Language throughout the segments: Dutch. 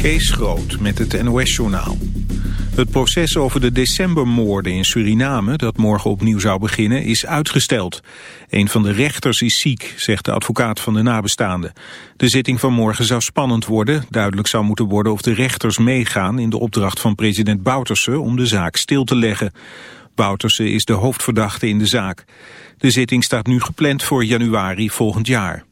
Kees Groot met het NOS-journaal. Het proces over de decembermoorden in Suriname, dat morgen opnieuw zou beginnen, is uitgesteld. Een van de rechters is ziek, zegt de advocaat van de nabestaanden. De zitting van morgen zou spannend worden. Duidelijk zou moeten worden of de rechters meegaan in de opdracht van president Bouterse om de zaak stil te leggen. Bouterse is de hoofdverdachte in de zaak. De zitting staat nu gepland voor januari volgend jaar.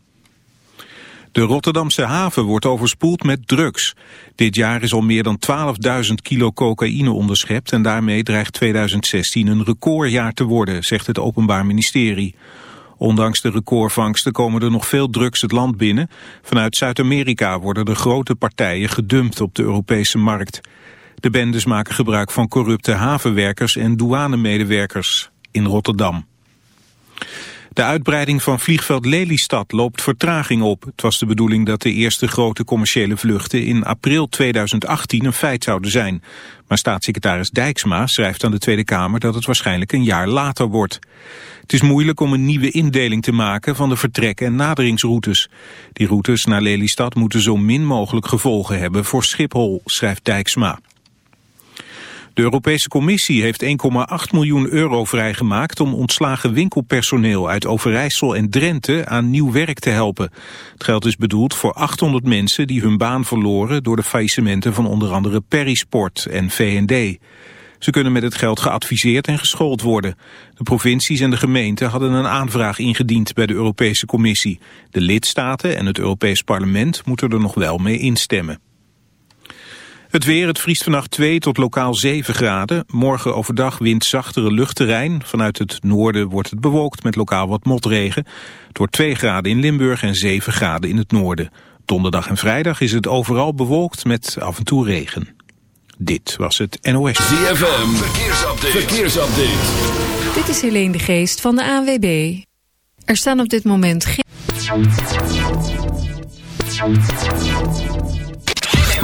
De Rotterdamse haven wordt overspoeld met drugs. Dit jaar is al meer dan 12.000 kilo cocaïne onderschept... en daarmee dreigt 2016 een recordjaar te worden, zegt het Openbaar Ministerie. Ondanks de recordvangsten komen er nog veel drugs het land binnen. Vanuit Zuid-Amerika worden de grote partijen gedumpt op de Europese markt. De bendes maken gebruik van corrupte havenwerkers en douanemedewerkers in Rotterdam. De uitbreiding van vliegveld Lelystad loopt vertraging op. Het was de bedoeling dat de eerste grote commerciële vluchten in april 2018 een feit zouden zijn. Maar staatssecretaris Dijksma schrijft aan de Tweede Kamer dat het waarschijnlijk een jaar later wordt. Het is moeilijk om een nieuwe indeling te maken van de vertrek- en naderingsroutes. Die routes naar Lelystad moeten zo min mogelijk gevolgen hebben voor Schiphol, schrijft Dijksma. De Europese Commissie heeft 1,8 miljoen euro vrijgemaakt om ontslagen winkelpersoneel uit Overijssel en Drenthe aan nieuw werk te helpen. Het geld is bedoeld voor 800 mensen die hun baan verloren door de faillissementen van onder andere Perisport en VND. Ze kunnen met het geld geadviseerd en geschoold worden. De provincies en de gemeenten hadden een aanvraag ingediend bij de Europese Commissie. De lidstaten en het Europees Parlement moeten er nog wel mee instemmen. Het weer, het vriest vannacht 2 tot lokaal 7 graden. Morgen overdag wind zachtere luchtterrein. Vanuit het noorden wordt het bewolkt met lokaal wat motregen. Het wordt 2 graden in Limburg en 7 graden in het noorden. Donderdag en vrijdag is het overal bewolkt met af en toe regen. Dit was het NOS. ZFM, verkeersupdate. verkeersupdate. Dit is Helene de Geest van de ANWB. Er staan op dit moment geen...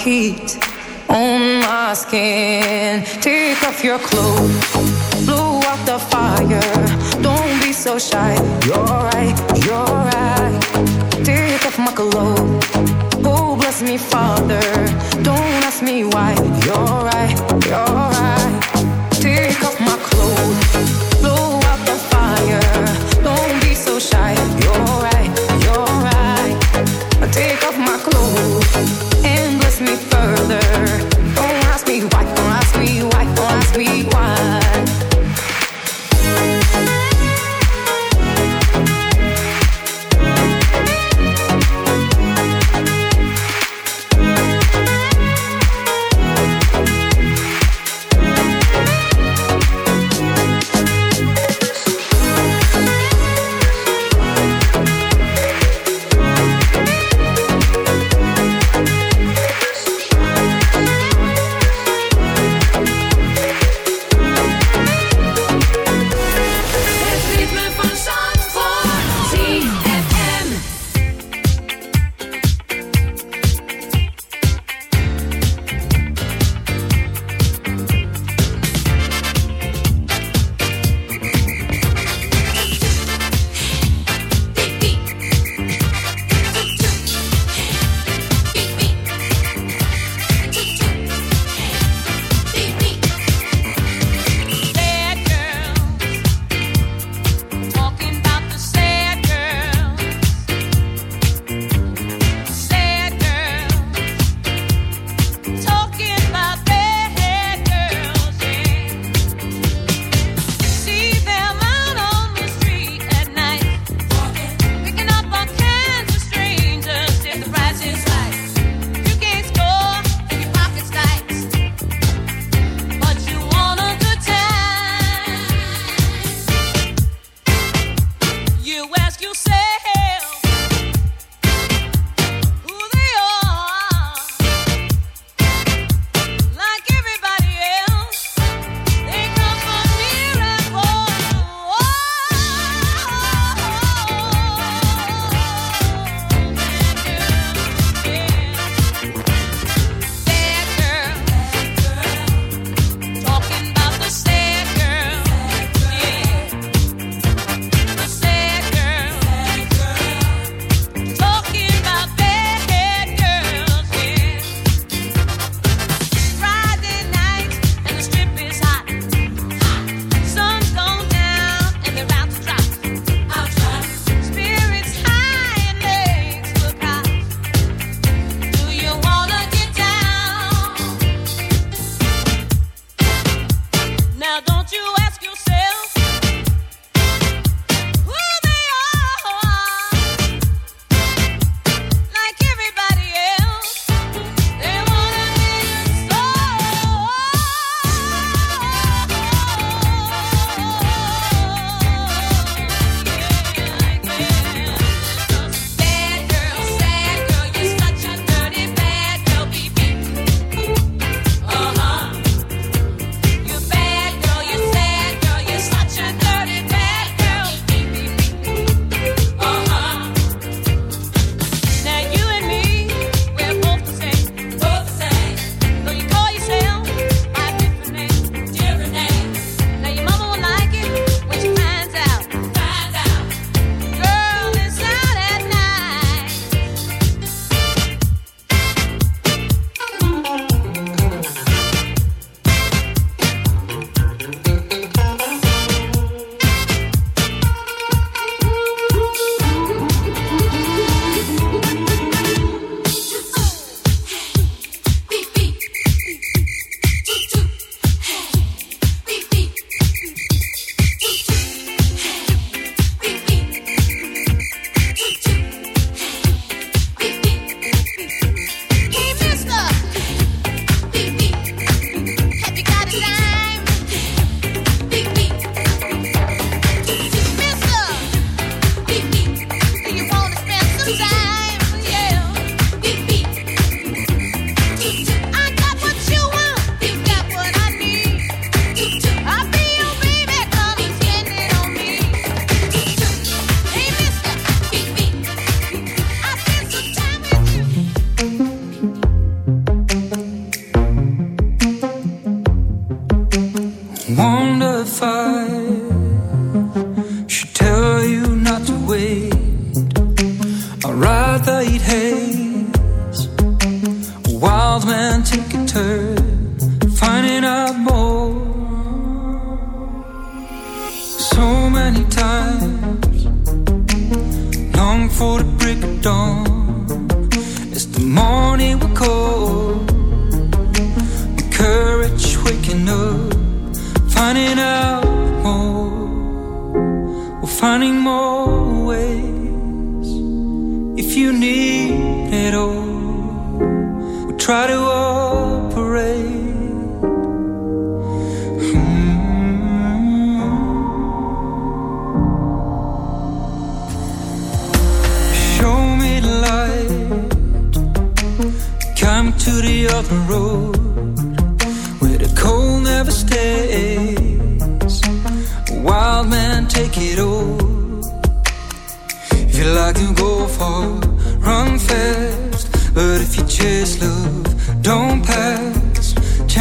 Heat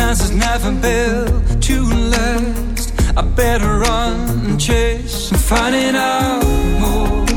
Sometimes it's never built to last. I better run and chase and find it out more.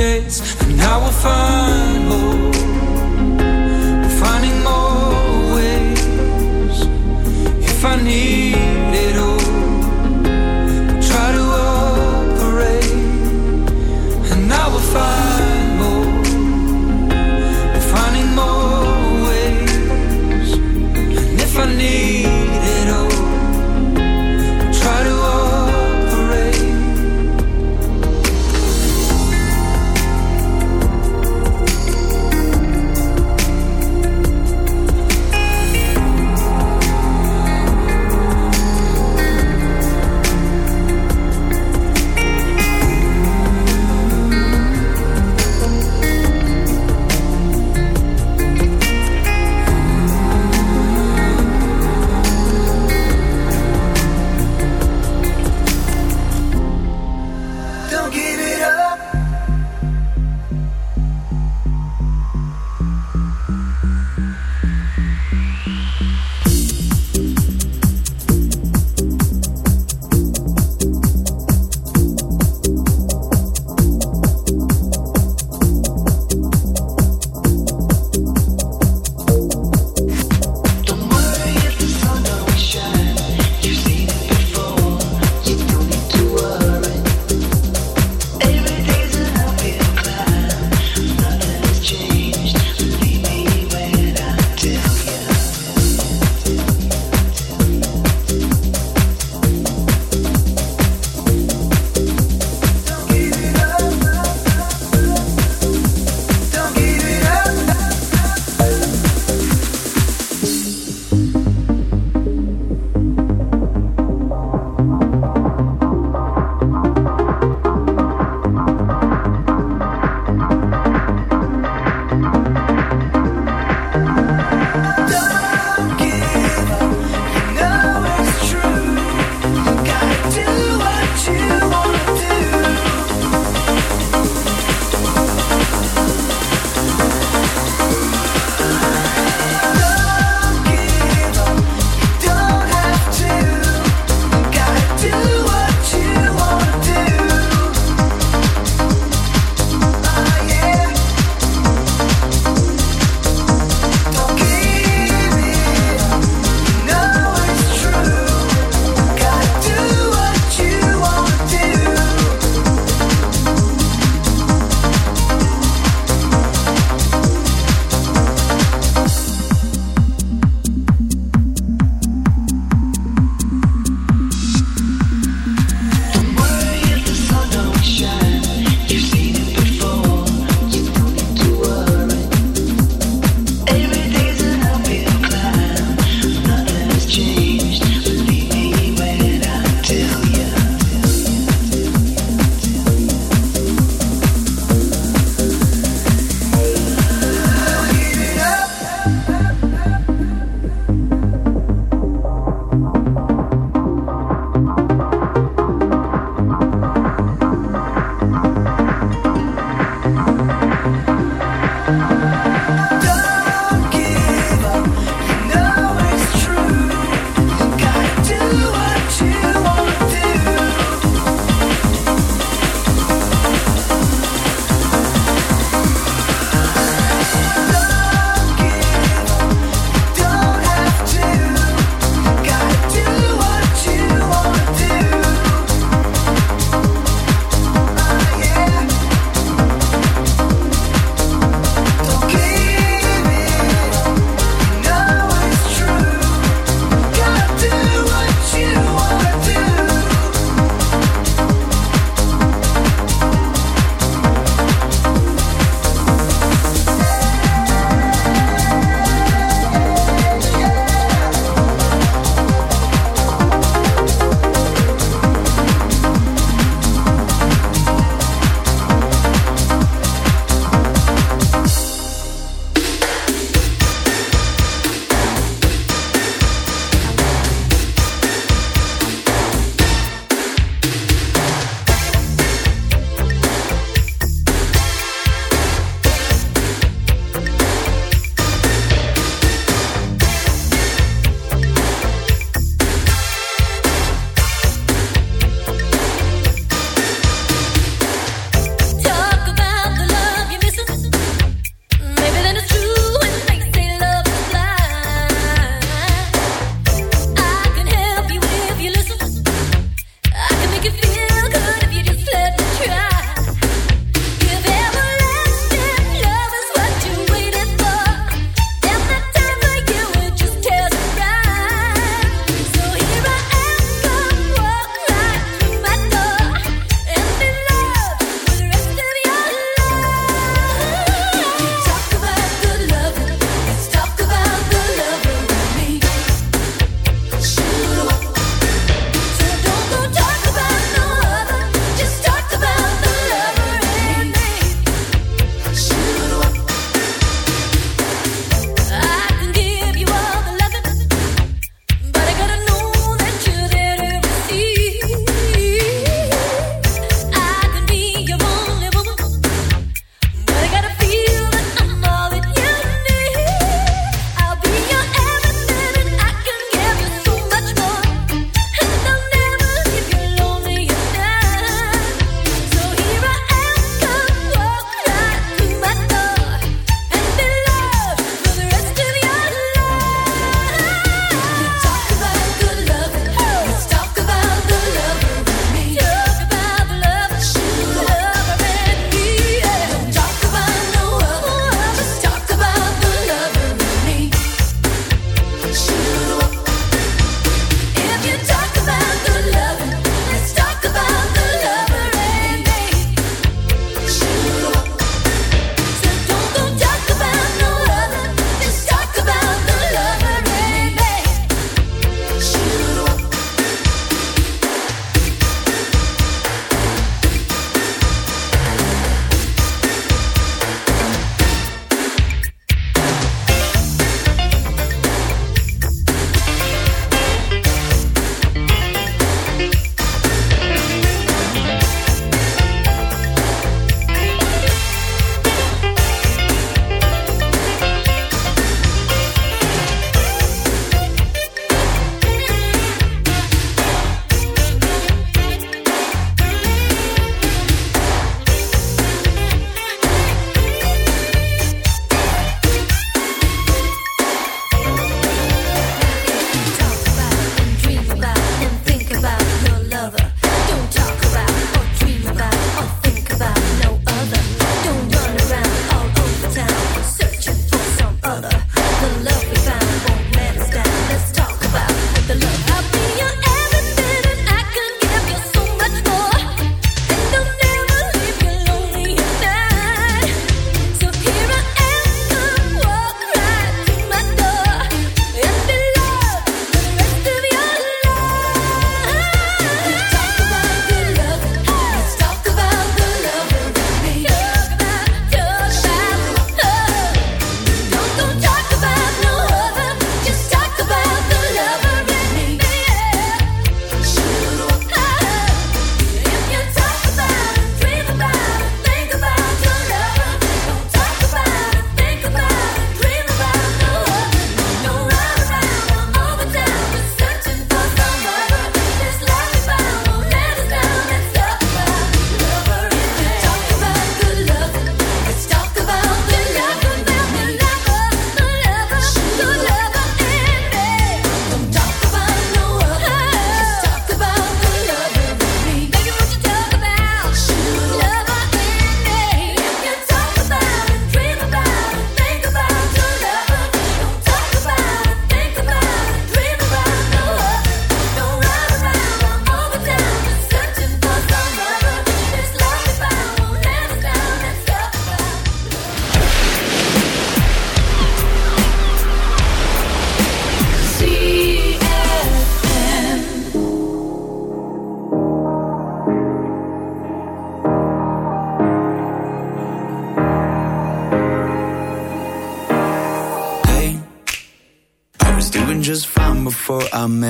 chase, and I will find.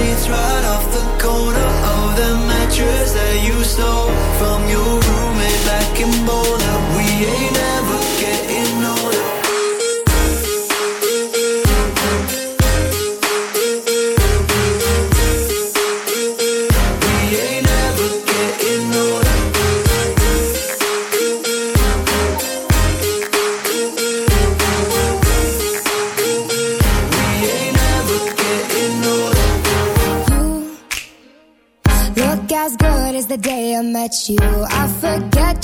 sheets right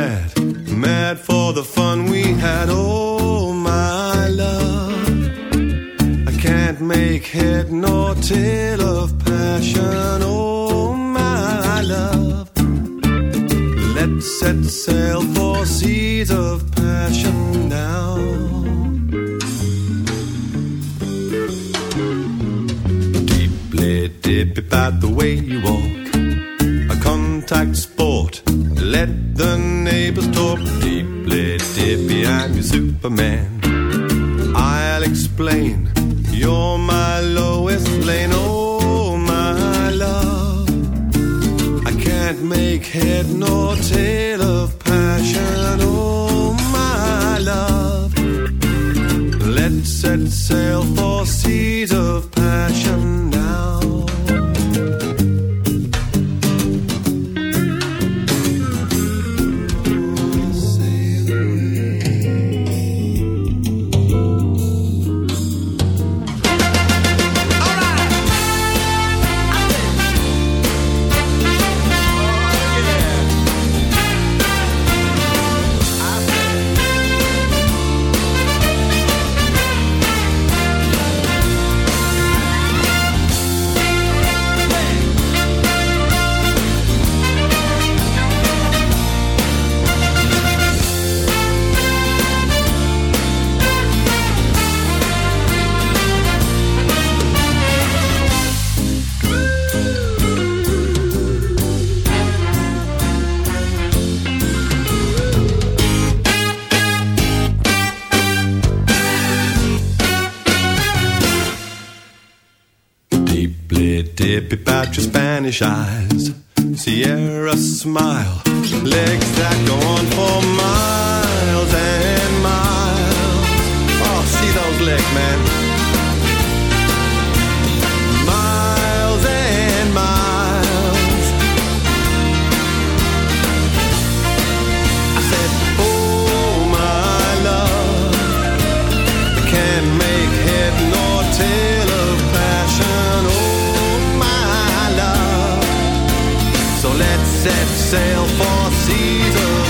Mad, mad for the fun we had. Oh, my love. I can't make head nor tail of passion. Oh, my love. Let's set sail for seas of passion now. Dip about the way you walk. A contact sport. Let the neighbors talk. Deeply dippy, I'm your Superman. I'll explain. You're my lowest lane. Oh, my love. I can't make head nor tail of Deeply dip about your Spanish eyes. Sierra smile. Legs that go on for miles and miles. Oh, see those legs, man. Sail for seas